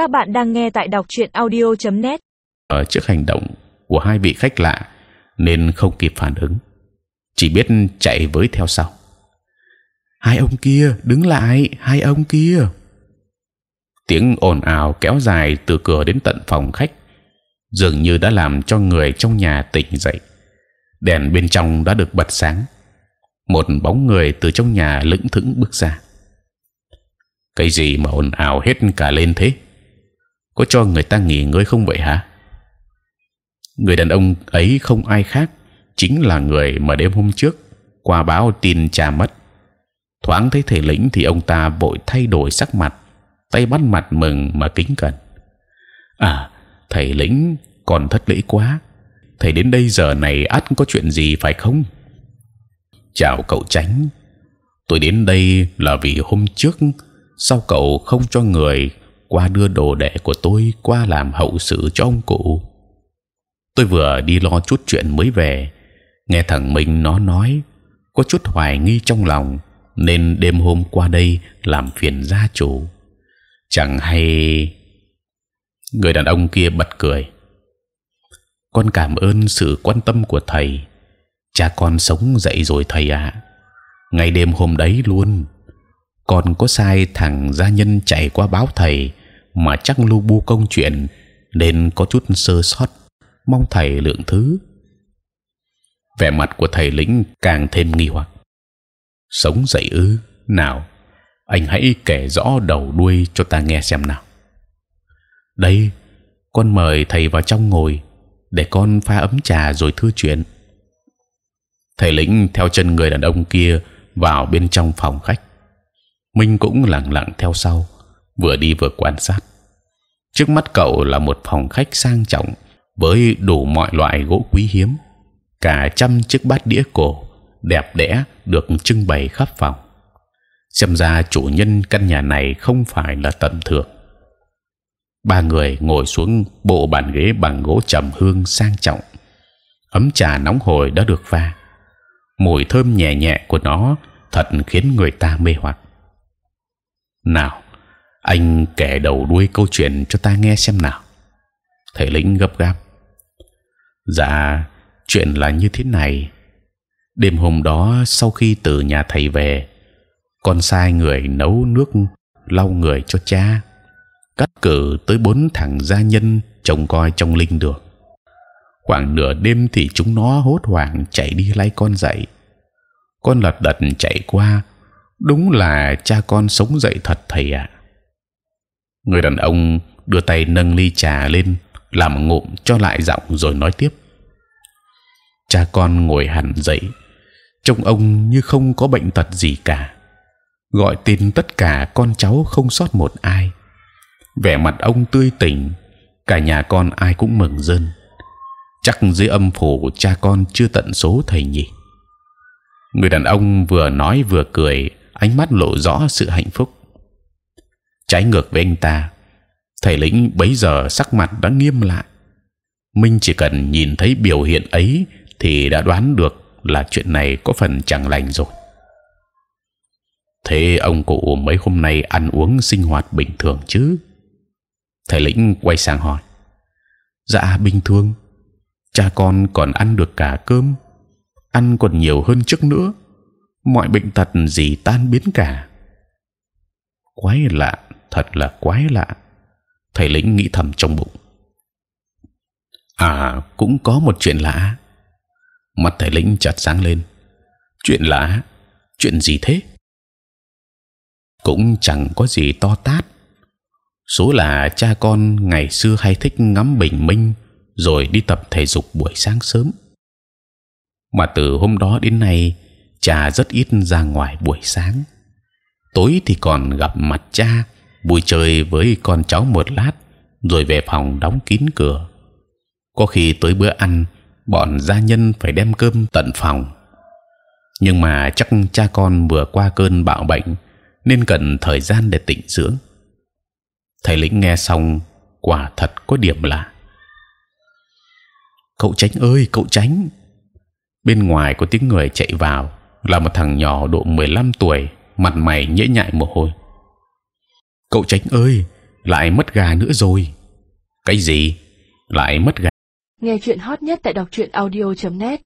Các bạn đang nghe tại đọc truyện audio.net. ở trước hành động của hai vị khách lạ nên không kịp phản ứng, chỉ biết chạy với theo sau. Hai ông kia đứng lại, hai ông kia. Tiếng ồn ào kéo dài từ cửa đến tận phòng khách, dường như đã làm cho người trong nhà tỉnh dậy. Đèn bên trong đã được bật sáng. Một bóng người từ trong nhà lững thững bước ra. Cái gì mà ồn ào hết cả lên thế? Có cho người ta nghỉ ngơi không vậy hả? Người đàn ông ấy không ai khác, chính là người mà đêm hôm trước qua báo tin cha mất. Thoáng thấy thể lĩnh thì ông ta vội thay đổi sắc mặt, tay bắt mặt mừng mà kính cẩn. À, thầy lĩnh còn thất lễ quá. Thầy đến đây giờ này ắt có chuyện gì phải không? Chào cậu tránh. Tôi đến đây là vì hôm trước sau cậu không cho người qua đưa đồ đệ của tôi qua làm hậu sự cho ông cụ. Tôi vừa đi lo chút chuyện mới về, nghe thằng mình nó nói có chút hoài nghi trong lòng, nên đêm hôm qua đây làm phiền gia chủ. Chẳng hay người đàn ông kia bật cười. Con cảm ơn sự quan tâm của thầy. Cha con sống dậy rồi thầy ạ. À. Ngày đêm hôm đấy luôn, con có sai thằng gia nhân chạy qua báo thầy mà chắc lu bu công chuyện, nên có chút sơ sót. Mong thầy lượng thứ. Vẻ mặt của thầy lĩnh càng thêm nghi hoặc. Sống dậy ư? Nào, anh hãy kể rõ đầu đuôi cho ta nghe xem nào. Đây, con mời thầy vào trong ngồi, để con pha ấm trà rồi thưa chuyện. Thầy lĩnh theo chân người đàn ông kia vào bên trong phòng khách. Minh cũng lặng lặng theo sau vừa đi vừa quan sát. Trước mắt cậu là một phòng khách sang trọng với đủ mọi loại gỗ quý hiếm, cả trăm chiếc bát đĩa cổ đẹp đẽ được trưng bày khắp phòng. Xem ra chủ nhân căn nhà này không phải là tầm thường. Ba người ngồi xuống bộ bàn ghế bằng gỗ trầm hương sang trọng. Ấm trà nóng hổi đã được pha. Mùi thơm nhẹ nhẹ của nó thật khiến người ta mê hoặc. Nào anh kể đầu đuôi câu chuyện cho ta nghe xem nào. Thầy lĩnh gấp gáp. Dạ chuyện là như thế này. Đêm hôm đó, sau khi từ nhà thầy về, con sai người nấu nước lau người cho cha, cắt cử tới bốn thằng gia nhân trông coi trong linh đường. Khoảng nửa đêm thì chúng nó hốt hoảng chạy đi lấy con dậy. Con lật đật chạy qua. Đúng là cha con sống dậy thật thầy ạ người đàn ông đưa tay nâng ly trà lên, làm ngụm cho lại giọng rồi nói tiếp. Cha con ngồi hẳn dậy. Trông ông như không có bệnh tật gì cả. Gọi tên tất cả con cháu không sót một ai. Vẻ mặt ông tươi tỉnh, cả nhà con ai cũng mừng rơn. Chắc dưới âm phủ cha con chưa tận số thầy nhỉ? Người đàn ông vừa nói vừa cười, ánh mắt lộ rõ sự hạnh phúc trái ngược với anh ta. Thầy lĩnh bấy giờ sắc mặt đã nghiêm lại. Minh chỉ cần nhìn thấy biểu hiện ấy thì đã đoán được là chuyện này có phần chẳng lành rồi. Thế ông cụ mấy hôm nay ăn uống sinh hoạt bình thường chứ? Thầy lĩnh quay sang hỏi. Dạ bình thường. Cha con còn ăn được cả cơm, ăn còn nhiều hơn trước nữa. Mọi bệnh tật gì tan biến cả. Quái lạ thật là quái lạ. Thầy lĩnh nghĩ thầm trong bụng. À cũng có một chuyện lạ. Mặt thầy lĩnh chợt sáng lên. Chuyện lạ? Chuyện gì thế? Cũng chẳng có gì to tát. Số là cha con ngày xưa hay thích ngắm bình minh, rồi đi tập thể dục buổi sáng sớm. Mà từ hôm đó đến nay, cha rất ít ra ngoài buổi sáng. Tối thì còn gặp mặt cha vui chơi với con cháu một lát, rồi về phòng đóng kín cửa. Có khi tới bữa ăn, bọn gia nhân phải đem cơm tận phòng. Nhưng mà chắc cha con vừa qua cơn bạo bệnh, nên cần thời gian để tịnh dưỡng. Thầy lĩnh nghe xong, quả thật có điểm lạ. Cậu tránh ơi, cậu tránh bên ngoài có tiếng người chạy vào, là một thằng nhỏ độ 15 tuổi, mặt mày nhễ nhại mồ hôi cậu tránh ơi, lại mất gà nữa rồi. Cái gì? Lại mất gà? Nghe chuyện hot nhất tại đọc truyện audio .net.